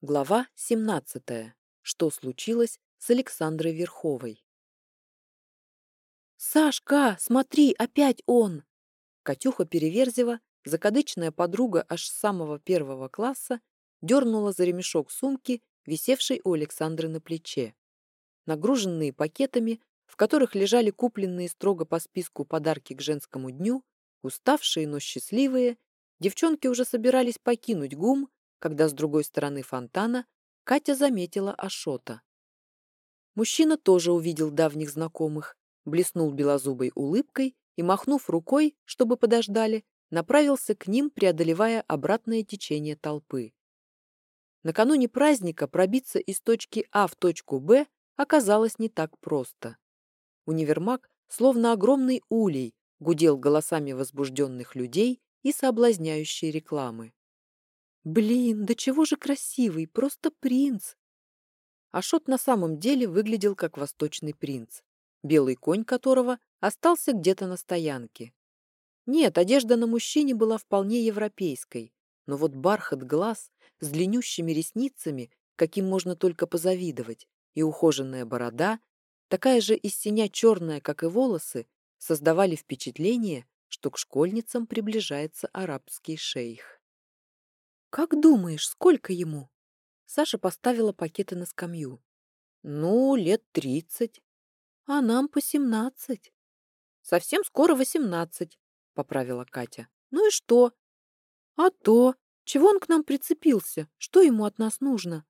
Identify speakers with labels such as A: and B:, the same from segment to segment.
A: Глава 17. Что случилось с Александрой Верховой? «Сашка, смотри, опять он!» Катюха Переверзева, закадычная подруга аж с самого первого класса, дернула за ремешок сумки, висевшей у Александры на плече. Нагруженные пакетами, в которых лежали купленные строго по списку подарки к женскому дню, уставшие, но счастливые, девчонки уже собирались покинуть ГУМ, когда с другой стороны фонтана Катя заметила Ашота. Мужчина тоже увидел давних знакомых, блеснул белозубой улыбкой и, махнув рукой, чтобы подождали, направился к ним, преодолевая обратное течение толпы. Накануне праздника пробиться из точки А в точку Б оказалось не так просто. Универмаг, словно огромный улей, гудел голосами возбужденных людей и соблазняющей рекламы. Блин, да чего же красивый, просто принц. Ашот на самом деле выглядел как восточный принц, белый конь которого остался где-то на стоянке. Нет, одежда на мужчине была вполне европейской, но вот бархат глаз с длиннющими ресницами, каким можно только позавидовать, и ухоженная борода, такая же из синя черная, как и волосы, создавали впечатление, что к школьницам приближается арабский шейх. «Как думаешь, сколько ему?» Саша поставила пакеты на скамью. «Ну, лет тридцать. А нам по семнадцать». «Совсем скоро восемнадцать», — поправила Катя. «Ну и что?» «А то! Чего он к нам прицепился? Что ему от нас нужно?»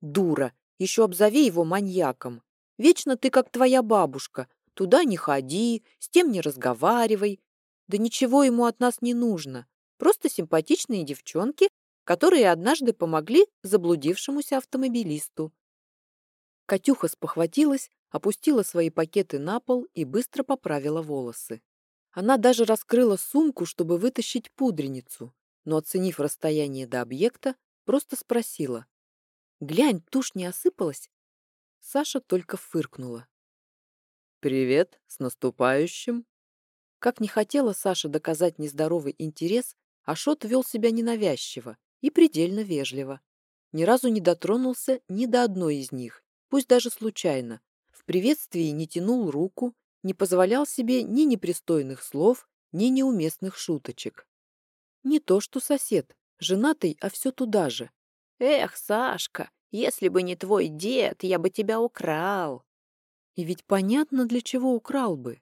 A: «Дура! Еще обзови его маньяком. Вечно ты как твоя бабушка. Туда не ходи, с тем не разговаривай. Да ничего ему от нас не нужно. Просто симпатичные девчонки, которые однажды помогли заблудившемуся автомобилисту. Катюха спохватилась, опустила свои пакеты на пол и быстро поправила волосы. Она даже раскрыла сумку, чтобы вытащить пудреницу, но, оценив расстояние до объекта, просто спросила. «Глянь, тушь не осыпалась?» Саша только фыркнула.
B: «Привет, с наступающим!»
A: Как не хотела Саша доказать нездоровый интерес, Ашот вел себя ненавязчиво и предельно вежливо. Ни разу не дотронулся ни до одной из них, пусть даже случайно. В приветствии не тянул руку, не позволял себе ни непристойных слов, ни неуместных шуточек. Не то что сосед, женатый, а все туда же.
C: «Эх, Сашка, если бы не твой дед, я бы тебя украл!»
A: И ведь понятно, для чего украл бы.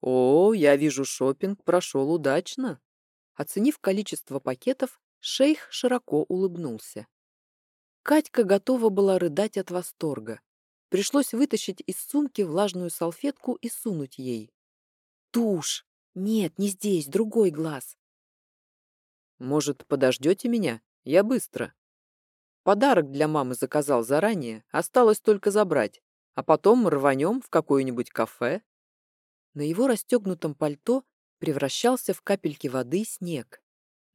B: «О, я вижу, шопинг прошел удачно!»
A: Оценив количество пакетов, шейх широко улыбнулся. Катька готова была рыдать от восторга. Пришлось вытащить из сумки влажную салфетку и сунуть ей. «Тушь! Нет, не здесь, другой глаз!»
B: «Может, подождете меня? Я быстро!» Подарок для мамы заказал заранее, осталось только забрать, а потом рванем в какое-нибудь кафе.
A: На его расстегнутом пальто превращался в капельки воды снег.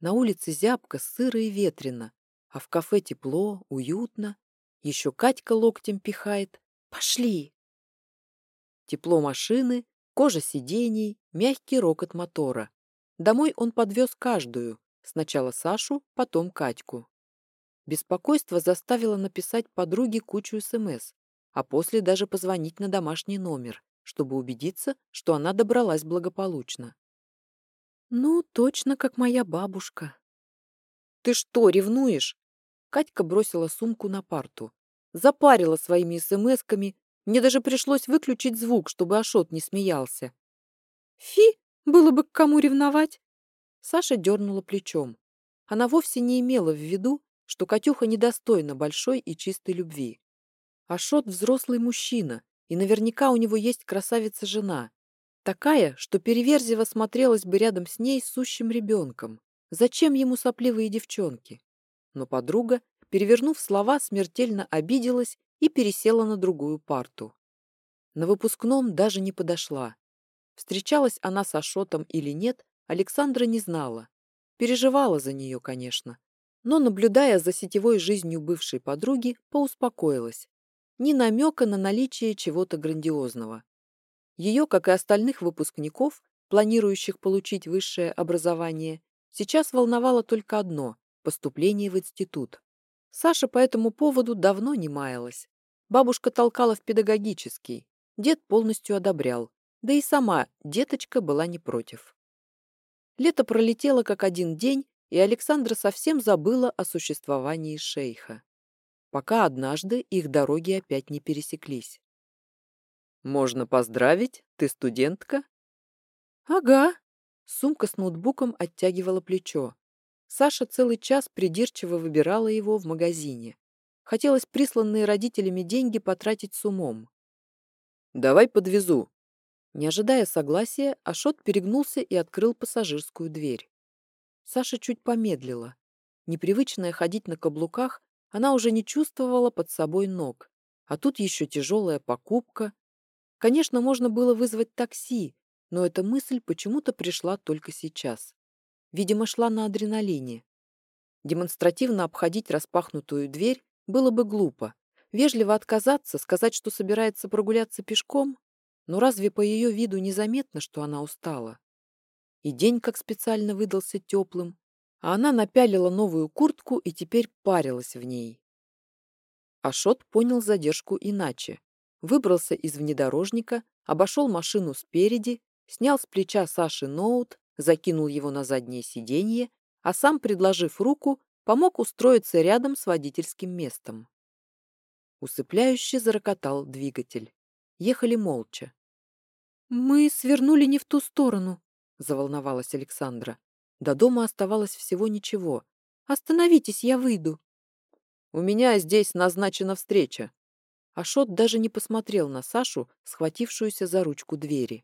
A: На улице зябко, сыро и ветрено, а в кафе тепло, уютно. Еще Катька локтем пихает. Пошли! Тепло машины, кожа сидений, мягкий рокот мотора. Домой он подвез каждую, сначала Сашу, потом Катьку. Беспокойство заставило написать подруге кучу СМС, а после даже позвонить на домашний номер, чтобы убедиться, что она добралась благополучно. Ну, точно как моя бабушка. Ты что, ревнуешь? Катька бросила сумку на парту. Запарила своими смсками. Мне даже пришлось выключить звук, чтобы Ашот не смеялся. Фи, было бы к кому ревновать. Саша дернула плечом. Она вовсе не имела в виду, что Катюха недостойна большой и чистой любви. Ашот взрослый мужчина, и наверняка у него есть красавица-жена. Такая, что Переверзева смотрелась бы рядом с ней сущим ребенком. Зачем ему сопливые девчонки? Но подруга, перевернув слова, смертельно обиделась и пересела на другую парту. На выпускном даже не подошла. Встречалась она с Ашотом или нет, Александра не знала. Переживала за нее, конечно. Но, наблюдая за сетевой жизнью бывшей подруги, поуспокоилась. Ни намека на наличие чего-то грандиозного. Ее, как и остальных выпускников, планирующих получить высшее образование, сейчас волновало только одно – поступление в институт. Саша по этому поводу давно не маялась. Бабушка толкала в педагогический, дед полностью одобрял, да и сама деточка была не против. Лето пролетело как один день, и Александра совсем забыла о существовании шейха. Пока однажды их дороги опять не пересеклись.
B: «Можно поздравить? Ты студентка?»
A: «Ага». Сумка с ноутбуком оттягивала плечо. Саша целый час придирчиво выбирала его в магазине. Хотелось присланные родителями деньги потратить с умом.
B: «Давай подвезу».
A: Не ожидая согласия, Ашот перегнулся и открыл пассажирскую дверь. Саша чуть помедлила. Непривычная ходить на каблуках, она уже не чувствовала под собой ног. А тут еще тяжелая покупка. Конечно, можно было вызвать такси, но эта мысль почему-то пришла только сейчас. Видимо, шла на адреналине. Демонстративно обходить распахнутую дверь было бы глупо. Вежливо отказаться, сказать, что собирается прогуляться пешком? Но разве по ее виду незаметно, что она устала? И день как специально выдался теплым, а она напялила новую куртку и теперь парилась в ней. Ашот понял задержку иначе. Выбрался из внедорожника, обошел машину спереди, снял с плеча Саши ноут, закинул его на заднее сиденье, а сам, предложив руку, помог устроиться рядом с водительским местом. Усыпляюще зарокотал двигатель. Ехали молча. «Мы свернули не в ту сторону», — заволновалась Александра. До дома оставалось всего ничего. «Остановитесь, я выйду».
B: «У меня здесь назначена встреча».
A: Ашот даже не посмотрел на Сашу, схватившуюся за ручку двери.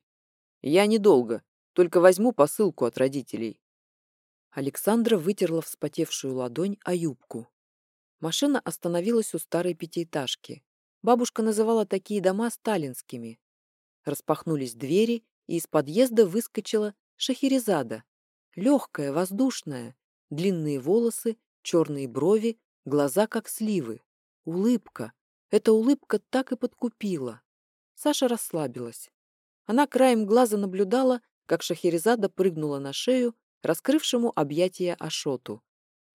B: «Я недолго, только возьму посылку от родителей».
A: Александра вытерла вспотевшую ладонь о юбку. Машина остановилась у старой пятиэтажки. Бабушка называла такие дома сталинскими. Распахнулись двери, и из подъезда выскочила Шахерезада. Легкая, воздушная, длинные волосы, черные брови, глаза как сливы. Улыбка. Эта улыбка так и подкупила. Саша расслабилась. Она краем глаза наблюдала, как Шахерезада прыгнула на шею раскрывшему объятия Ашоту.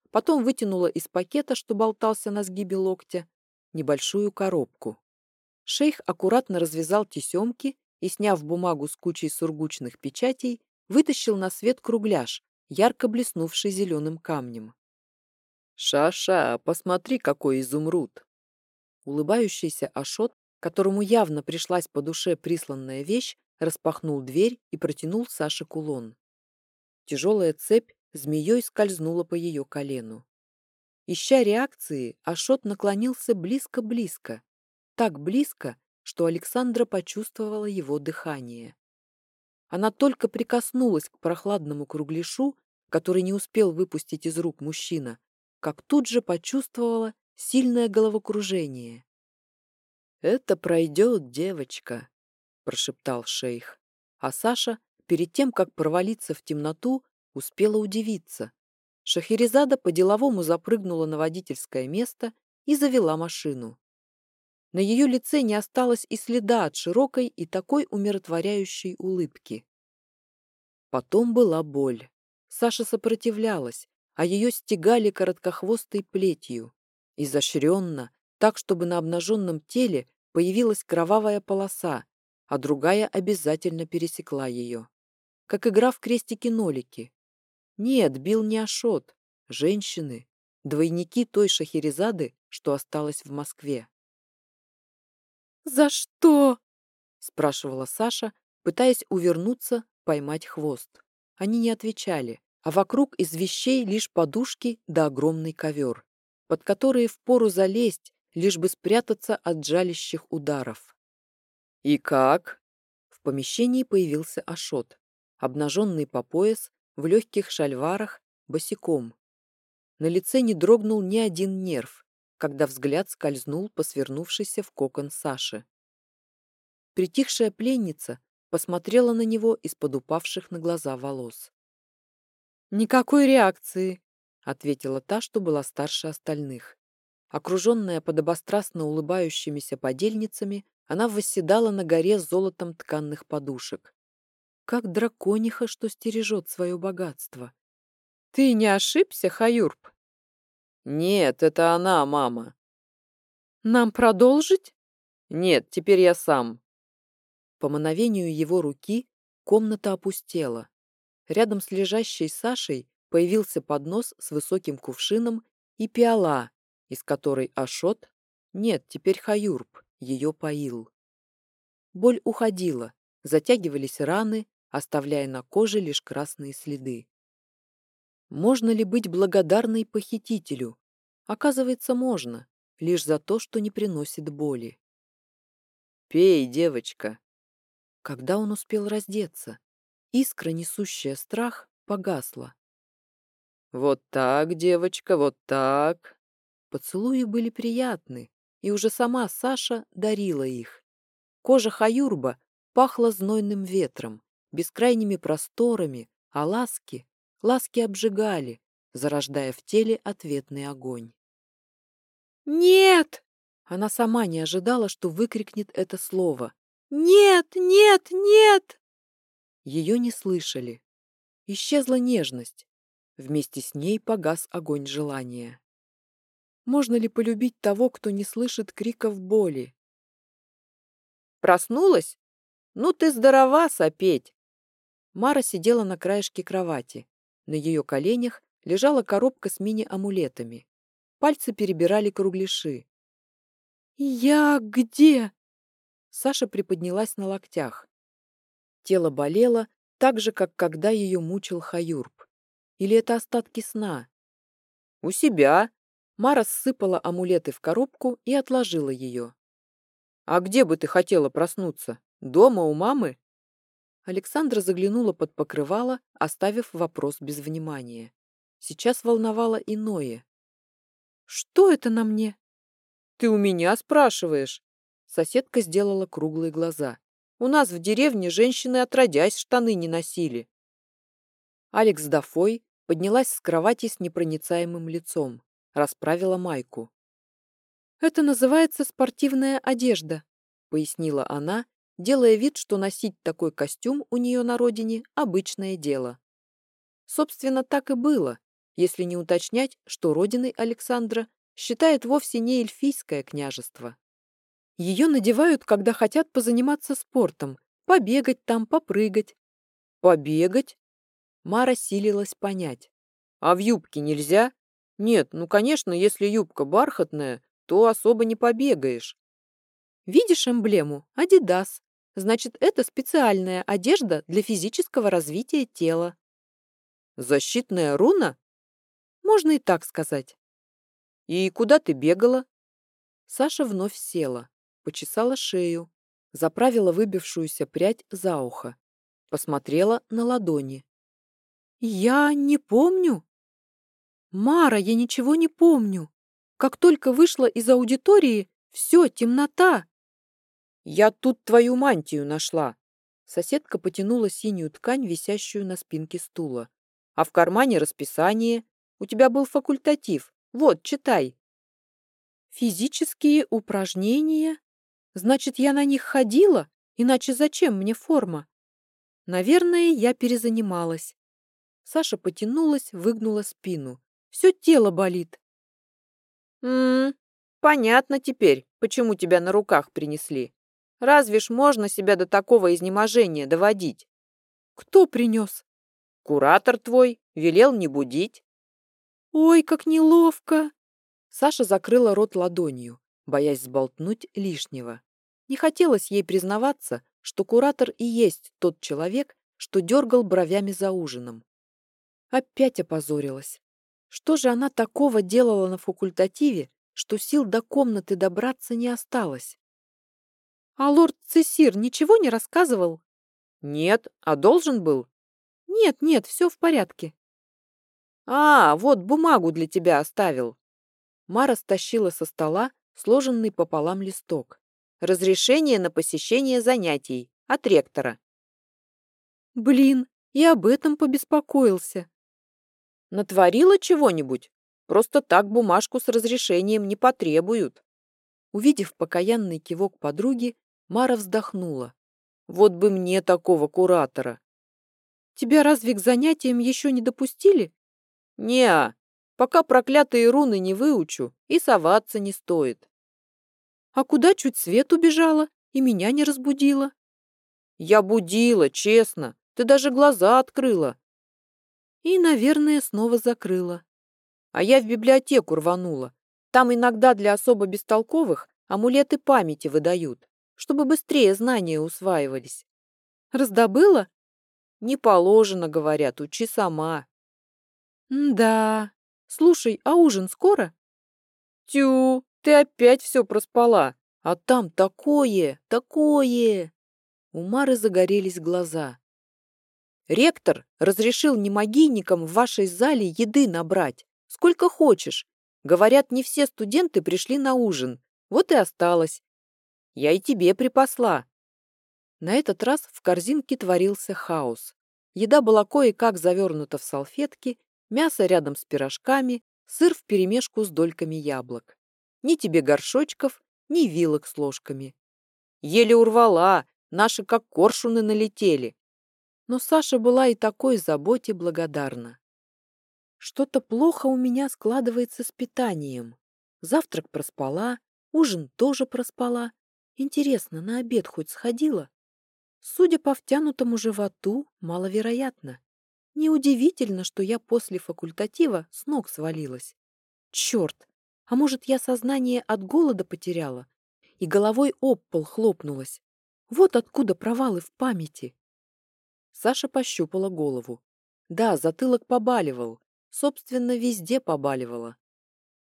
A: Потом вытянула из пакета, что болтался на сгибе локтя, небольшую коробку. Шейх аккуратно развязал тесемки и, сняв бумагу с кучей сургучных печатей, вытащил на свет кругляш, ярко блеснувший зеленым камнем.
B: «Ша-ша, посмотри, какой изумруд!»
A: Улыбающийся Ашот, которому явно пришлась по душе присланная вещь, распахнул дверь и протянул Саше кулон. Тяжелая цепь змеей скользнула по ее колену. Ища реакции, Ашот наклонился близко-близко, так близко, что Александра почувствовала его дыхание. Она только прикоснулась к прохладному кругляшу, который не успел выпустить из рук мужчина, как тут же почувствовала сильное головокружение.
B: «Это пройдет, девочка», — прошептал шейх, а Саша перед тем, как провалиться в темноту, успела удивиться. Шахерезада по-деловому запрыгнула на водительское место и завела машину. На ее лице не осталось и следа от широкой и такой умиротворяющей улыбки. Потом была боль. Саша сопротивлялась, а ее стегали короткохвостой плетью. Изощренно, так, чтобы на обнаженном теле появилась кровавая полоса, а другая обязательно пересекла ее как игра в крестики-нолики. Нет, бил не Ашот, женщины, двойники той Шахерезады, что осталась в Москве.
A: «За что?» — спрашивала Саша, пытаясь увернуться, поймать хвост. Они не отвечали, а вокруг из вещей лишь подушки да огромный ковер, под которые впору залезть, лишь бы спрятаться от жалящих ударов.
B: «И как?»
A: В помещении появился Ашот обнаженный по пояс, в легких шальварах, босиком. На лице не дрогнул ни один нерв, когда взгляд скользнул по свернувшейся в кокон Саши. Притихшая пленница посмотрела на него из-под упавших на глаза волос. «Никакой реакции», — ответила та, что была старше остальных. Окруженная подобострастно улыбающимися подельницами, она восседала на горе с золотом тканных подушек как дракониха, что стережет свое богатство. Ты не ошибся, Хаюрб?
B: Нет, это она, мама.
A: Нам продолжить?
B: Нет, теперь я сам.
A: По мановению его руки комната опустела. Рядом с лежащей Сашей появился поднос с высоким кувшином и пиала, из которой Ашот, нет, теперь Хаюрб, ее поил. Боль уходила, затягивались раны, оставляя на коже лишь красные следы. Можно ли быть благодарной похитителю? Оказывается, можно, лишь за то, что не приносит боли.
B: «Пей, девочка!»
A: Когда он успел раздеться, искра, несущая страх, погасла.
B: «Вот так, девочка, вот так!»
A: Поцелуи были приятны, и уже сама Саша дарила их. Кожа Хаюрба пахла знойным ветром, бескрайними просторами, а ласки, ласки обжигали, зарождая в теле ответный огонь. «Нет!» Она сама не ожидала, что выкрикнет это слово. «Нет! Нет! Нет!» Ее не слышали. Исчезла нежность. Вместе с ней погас огонь желания. Можно ли полюбить того, кто не слышит криков боли?
C: Проснулась? Ну ты здорова сопеть.
A: Мара сидела на краешке кровати. На ее коленях лежала коробка с мини-амулетами. Пальцы перебирали кругляши. «Я где?» Саша приподнялась на локтях. Тело болело так же, как когда ее мучил Хаюрб. Или это остатки сна?
C: «У себя!»
A: Мара сыпала амулеты в коробку и отложила ее.
C: «А где бы ты хотела проснуться? Дома у мамы?»
A: Александра заглянула под покрывало, оставив вопрос без внимания. Сейчас волновало иное. «Что это на мне?»
C: «Ты у меня спрашиваешь?»
A: Соседка сделала круглые глаза.
C: «У нас в деревне женщины отродясь штаны не носили».
A: Алекс Дафой поднялась с кровати с непроницаемым лицом, расправила майку. «Это называется спортивная одежда», — пояснила она, делая вид, что носить такой костюм у нее на родине — обычное дело. Собственно, так и было, если не уточнять, что родиной Александра считает вовсе не эльфийское княжество. Ее надевают, когда хотят позаниматься спортом, побегать там, попрыгать.
C: Побегать?
A: Мара силилась понять.
C: А в юбке нельзя? Нет, ну, конечно, если юбка бархатная, то особо не побегаешь.
A: Видишь эмблему? Адидас. Значит, это специальная одежда для физического развития тела.
C: Защитная руна?
A: Можно и так сказать.
C: «И куда ты бегала?»
A: Саша вновь села, почесала шею, заправила выбившуюся прядь за ухо, посмотрела на ладони. «Я не помню». «Мара, я ничего не помню. Как только вышла из аудитории, все, темнота».
C: «Я тут твою мантию нашла».
A: Соседка потянула синюю ткань, висящую на спинке стула.
C: «А в кармане расписание. У тебя был факультатив. Вот, читай.
A: Физические упражнения? Значит, я на них ходила? Иначе зачем мне форма? Наверное, я перезанималась. Саша потянулась, выгнула спину. Все тело болит.
C: М, понятно теперь, почему тебя на руках принесли. Разве ж можно себя до такого изнеможения доводить?
A: Кто принес?
C: Куратор твой велел не будить.
A: «Ой, как неловко!» Саша закрыла рот ладонью, боясь сболтнуть лишнего. Не хотелось ей признаваться, что куратор и есть тот человек, что дергал бровями за ужином. Опять опозорилась. Что же она такого делала на факультативе, что сил до комнаты добраться не осталось? А лорд Цесир ничего не рассказывал?
C: Нет, а должен был?
A: Нет, нет, все в порядке.
C: «А, вот бумагу для тебя оставил».
A: Мара стащила со стола сложенный пополам листок.
C: «Разрешение на посещение занятий. От ректора».
A: «Блин, и об этом побеспокоился».
C: «Натворила чего-нибудь? Просто так бумажку с разрешением не потребуют».
A: Увидев покаянный кивок подруги, Мара вздохнула.
C: «Вот бы мне такого куратора!»
A: «Тебя разве к занятиям еще не допустили?»
C: «Не-а». Пока проклятые руны не выучу, и соваться не стоит.
A: А куда чуть свет убежала и меня не разбудила?
C: Я будила, честно. Ты даже глаза открыла.
A: И, наверное, снова закрыла.
C: А я в библиотеку рванула. Там иногда для особо бестолковых амулеты памяти выдают, чтобы быстрее знания усваивались.
A: Раздобыла?
C: Не положено, говорят, учи сама.
A: да. Слушай, а ужин скоро?
C: Тю, ты опять все проспала. А там такое, такое.
A: У Мары загорелись глаза.
C: Ректор разрешил немагийникам в вашей зале еды набрать. Сколько хочешь. Говорят, не все студенты пришли на ужин. Вот и осталось. Я и тебе припасла.
A: На этот раз в корзинке творился хаос. Еда была кое-как завернута в салфетки, мясо рядом с пирожками, сыр вперемешку с дольками яблок. Ни тебе горшочков, ни вилок с ложками.
C: Еле урвала, наши как коршуны налетели.
A: Но Саша была и такой заботе благодарна. Что-то плохо у меня складывается с питанием. Завтрак проспала, ужин тоже проспала. Интересно, на обед хоть сходила? Судя по втянутому животу, маловероятно. Неудивительно, что я после факультатива с ног свалилась. Черт! А может, я сознание от голода потеряла и головой об пол хлопнулась? Вот откуда провалы в памяти. Саша пощупала голову. Да, затылок побаливал. Собственно, везде побаливало.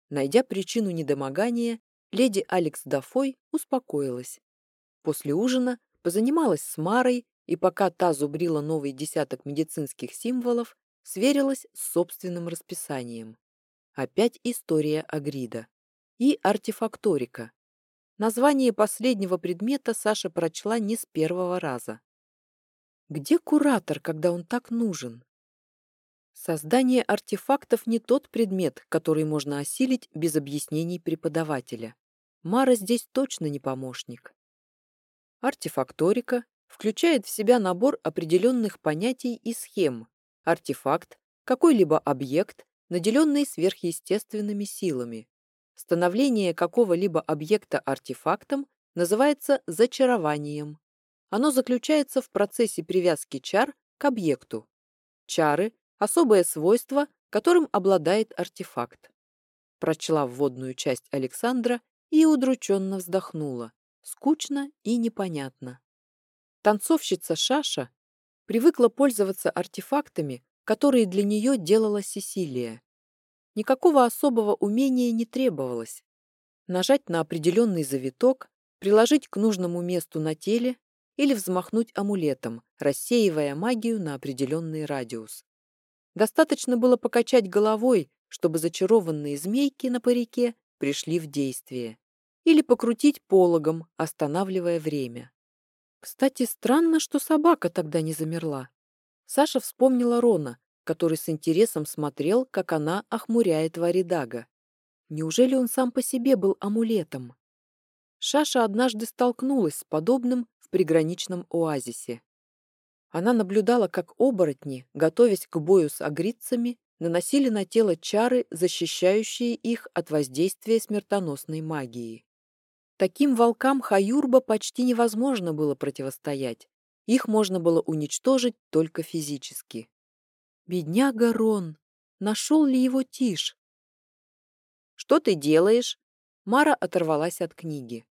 A: Найдя причину недомогания, леди Алекс Дафой успокоилась. После ужина позанималась с Марой и пока та зубрила новый десяток медицинских символов, сверилась с собственным расписанием. Опять история Агрида. И артефакторика. Название последнего предмета Саша прочла не с первого раза. Где куратор, когда он так нужен? Создание артефактов не тот предмет, который можно осилить без объяснений преподавателя. Мара здесь точно не помощник. Артефакторика включает в себя набор определенных понятий и схем. Артефакт – какой-либо объект, наделенный сверхъестественными силами. Становление какого-либо объекта артефактом называется зачарованием. Оно заключается в процессе привязки чар к объекту. Чары – особое свойство, которым обладает артефакт. Прочла вводную часть Александра и удрученно вздохнула. Скучно и непонятно. Танцовщица Шаша привыкла пользоваться артефактами, которые для нее делала Сесилия. Никакого особого умения не требовалось. Нажать на определенный завиток, приложить к нужному месту на теле или взмахнуть амулетом, рассеивая магию на определенный радиус. Достаточно было покачать головой, чтобы зачарованные змейки на парике пришли в действие, или покрутить пологом, останавливая время. Кстати, странно, что собака тогда не замерла. Саша вспомнила Рона, который с интересом смотрел, как она охмуряет Варидага. Неужели он сам по себе был амулетом? Шаша однажды столкнулась с подобным в приграничном оазисе. Она наблюдала, как оборотни, готовясь к бою с агрицами, наносили на тело чары, защищающие их от воздействия смертоносной магии. Таким волкам Хаюрба почти невозможно было противостоять. Их можно было уничтожить только физически. Бедняга Рон! Нашел ли его Тиш?
C: «Что ты делаешь?»
A: Мара оторвалась от книги.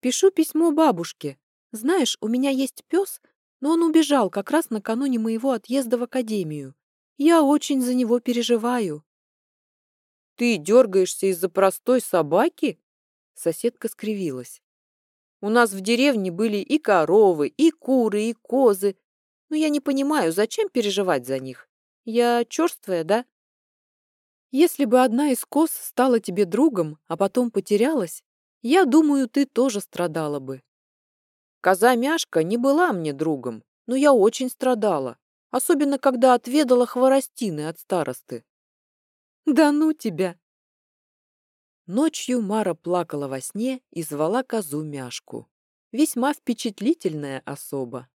A: «Пишу письмо бабушке. Знаешь, у меня есть пес, но он убежал как раз накануне моего отъезда в академию. Я очень за него переживаю».
C: «Ты дергаешься из-за простой собаки?»
A: Соседка скривилась.
C: У нас в деревне были и коровы, и куры, и козы. Но я не понимаю, зачем переживать за них? Я черствая, да?
A: Если бы одна из коз стала тебе другом, а потом потерялась, я думаю, ты тоже страдала бы.
C: Коза Мяшка не была мне другом, но я очень страдала, особенно когда отведала хворостины от старосты.
A: Да ну тебя! Ночью Мара плакала во сне и звала козу Мяшку. Весьма впечатлительная особа.